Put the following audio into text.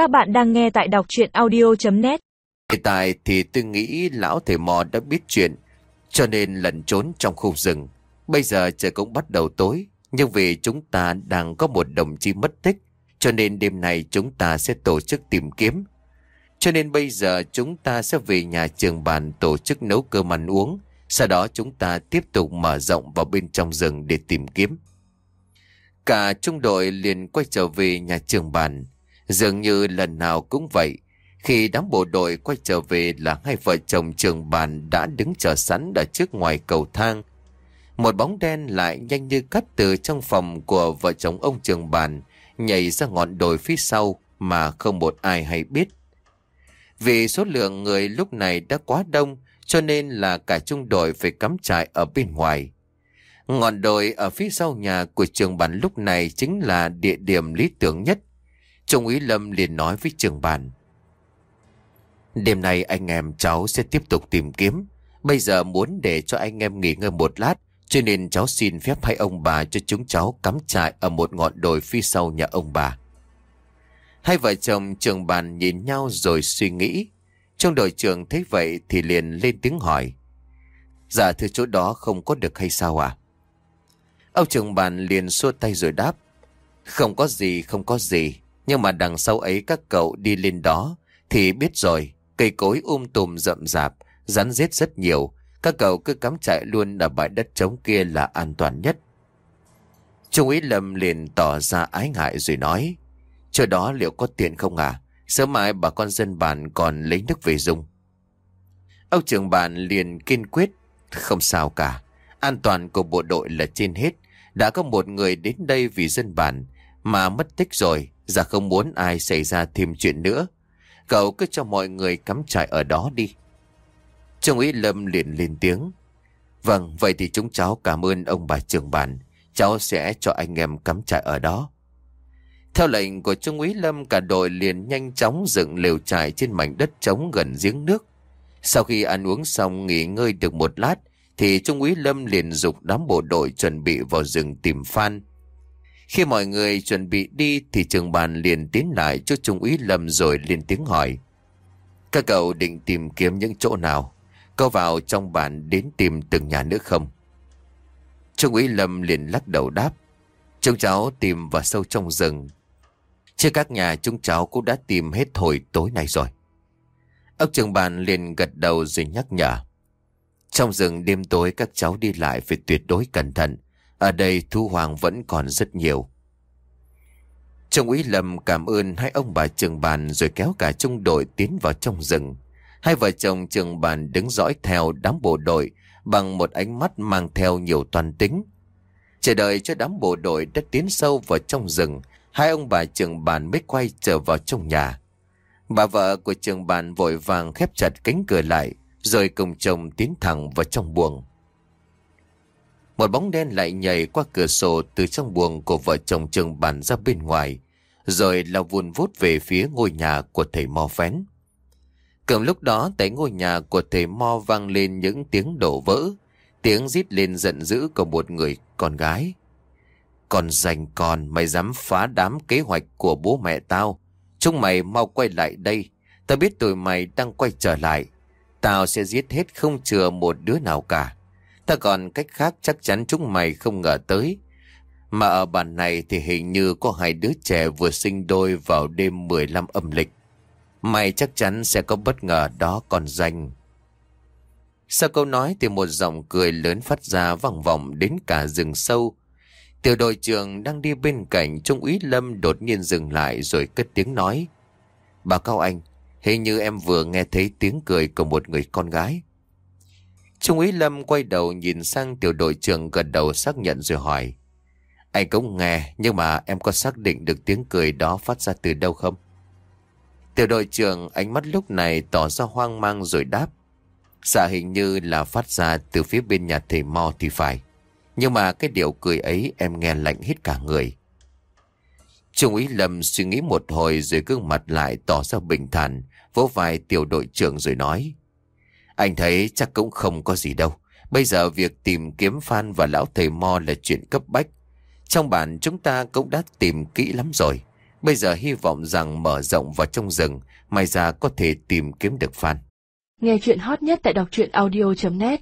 Các bạn đang nghe tại đọc chuyện audio.net Hiện tại thì tôi nghĩ lão thầy mò đã biết chuyện, cho nên lẩn trốn trong khu rừng. Bây giờ trời cũng bắt đầu tối, nhưng vì chúng ta đang có một đồng chí mất tích, cho nên đêm nay chúng ta sẽ tổ chức tìm kiếm. Cho nên bây giờ chúng ta sẽ về nhà trường bàn tổ chức nấu cơm ăn uống, sau đó chúng ta tiếp tục mở rộng vào bên trong rừng để tìm kiếm. Cả trung đội liền quay trở về nhà trường bàn. Dường như lần nào cũng vậy. Khi đám bộ đội quay trở về là hai vợ chồng trường bàn đã đứng chờ sẵn ở trước ngoài cầu thang. Một bóng đen lại nhanh như cắt từ trong phòng của vợ chồng ông trường bàn, nhảy ra ngọn đồi phía sau mà không một ai hay biết. Vì số lượng người lúc này đã quá đông, cho nên là cả trung đội phải cắm trại ở bên ngoài. Ngọn đồi ở phía sau nhà của trường bản lúc này chính là địa điểm lý tưởng nhất. Trung úy Lâm liền nói với trường Bàn: Đêm nay anh em cháu sẽ tiếp tục tìm kiếm. Bây giờ muốn để cho anh em nghỉ ngơi một lát, cho nên cháu xin phép hai ông bà cho chúng cháu cắm trại ở một ngọn đồi phía sau nhà ông bà. Hai vợ chồng trường bàn nhìn nhau rồi suy nghĩ. Trong đội trường thấy vậy thì liền lên tiếng hỏi. Dạ thưa chỗ đó không có được hay sao à? Ông Trường bàn liền xua tay rồi đáp. Không có gì, không có gì. Nhưng mà đằng sau ấy các cậu đi lên đó thì biết rồi. Cây cối um tùm rậm rạp, rắn rết rất nhiều. Các cậu cứ cắm trại luôn ở bãi đất trống kia là an toàn nhất. Trung úy Lâm liền tỏ ra ái ngại rồi nói. Chỗ đó liệu có tiền không à? Sớm mai bà con dân bản còn lấy nước về dùng. Ông trưởng bản liền kiên quyết. Không sao cả. An toàn của bộ đội là trên hết. Đã có một người đến đây vì dân bản mà mất tích rồi. Giờ không muốn ai xảy ra thêm chuyện nữa. Cậu cứ cho mọi người cắm trại ở đó đi. Trung úy Lâm liền lên tiếng. Vâng, vậy thì chúng cháu cảm ơn ông bà trưởng bản. Cháu sẽ cho anh em cắm trại ở đó. Theo lệnh của Trung úy Lâm cả đội liền nhanh chóng dựng lều trại trên mảnh đất trống gần giếng nước. Sau khi ăn uống xong nghỉ ngơi được một lát thì Trung úy Lâm liền dục đám bộ đội chuẩn bị vào rừng tìm Phan. Khi mọi người chuẩn bị đi thì trường bàn liền tiến lại cho Trung úy Lâm rồi lên tiếng hỏi. Các cậu định tìm kiếm những chỗ nào? Có vào trong bản đến tìm từng nhà nữa không? Trung úy Lâm liền lắc đầu đáp. Chúng cháu tìm vào sâu trong rừng. Chứ các nhà chúng cháu cũng đã tìm hết hồi tối nay rồi. Ông trường bàn liền gật đầu rồi nhắc nhở. Trong rừng đêm tối các cháu đi lại phải tuyệt đối cẩn thận. Ở đây thu hoàng vẫn còn rất nhiều. Trung úy Lâm cảm ơn hai ông bà trường bàn rồi kéo cả trung đội tiến vào trong rừng. Hai vợ chồng trường bàn đứng dõi theo đám bộ đội bằng một ánh mắt mang theo nhiều toàn tính. Chờ đợi cho đám bộ đội đã tiến sâu vào trong rừng, hai ông bà trường bàn mới quay trở vào trong nhà. Bà vợ của trường bàn vội vàng khép chặt cánh cửa lại, rồi cùng chồng tiến thẳng vào trong buồng. Một bóng đen lại nhảy qua cửa sổ từ trong buồng của vợ chồng trường bàn ra bên ngoài, rồi lao vùn vút về phía ngôi nhà của thầy Mo Phén. Cầm lúc đó tại ngôi nhà của thầy Mo vang lên những tiếng đổ vỡ, tiếng rít lên giận dữ của một người con gái. Còn dành con, mày dám phá đám kế hoạch của bố mẹ tao. Chúng mày mau quay lại đây. Tao biết tụi mày đang quay trở lại. Tao sẽ giết hết không chừa một đứa nào cả. Ta còn cách khác chắc chắn chúng mày không ngờ tới. Mà ở bản này thì hình như có hai đứa trẻ vừa sinh đôi vào đêm 15 âm lịch. Mày chắc chắn sẽ có bất ngờ đó còn danh. Sau câu nói thì một giọng cười lớn phát ra vang vọng đến cả rừng sâu. Tiểu đội trưởng đang đi bên cạnh Trung úy Lâm đột nhiên dừng lại rồi cất tiếng nói. Bà Cao Anh, hình như em vừa nghe thấy tiếng cười của một người con gái. Trung úy Lâm quay đầu nhìn sang tiểu đội trưởng gần đầu xác nhận rồi hỏi. Anh cũng nghe, nhưng mà em có xác định được tiếng cười đó phát ra từ đâu không? Tiểu đội trưởng ánh mắt lúc này tỏ ra hoang mang rồi đáp. Dạ hình như là phát ra từ phía bên nhà thầy Mo thì phải. Nhưng mà cái điệu cười ấy em nghe lạnh hết cả người. Trung úy Lâm suy nghĩ một hồi rồi gương mặt lại tỏ ra bình thản, vỗ vai tiểu đội trưởng rồi nói. Anh thấy chắc cũng không có gì đâu. Bây giờ việc tìm kiếm Phan và lão thầy Mo là chuyện cấp bách. Trong bản chúng ta cũng đã tìm kỹ lắm rồi. Bây giờ hy vọng rằng mở rộng vào trong rừng, may ra có thể tìm kiếm được Phan. Nghe chuyện hot nhất tại đọc truyện audio.net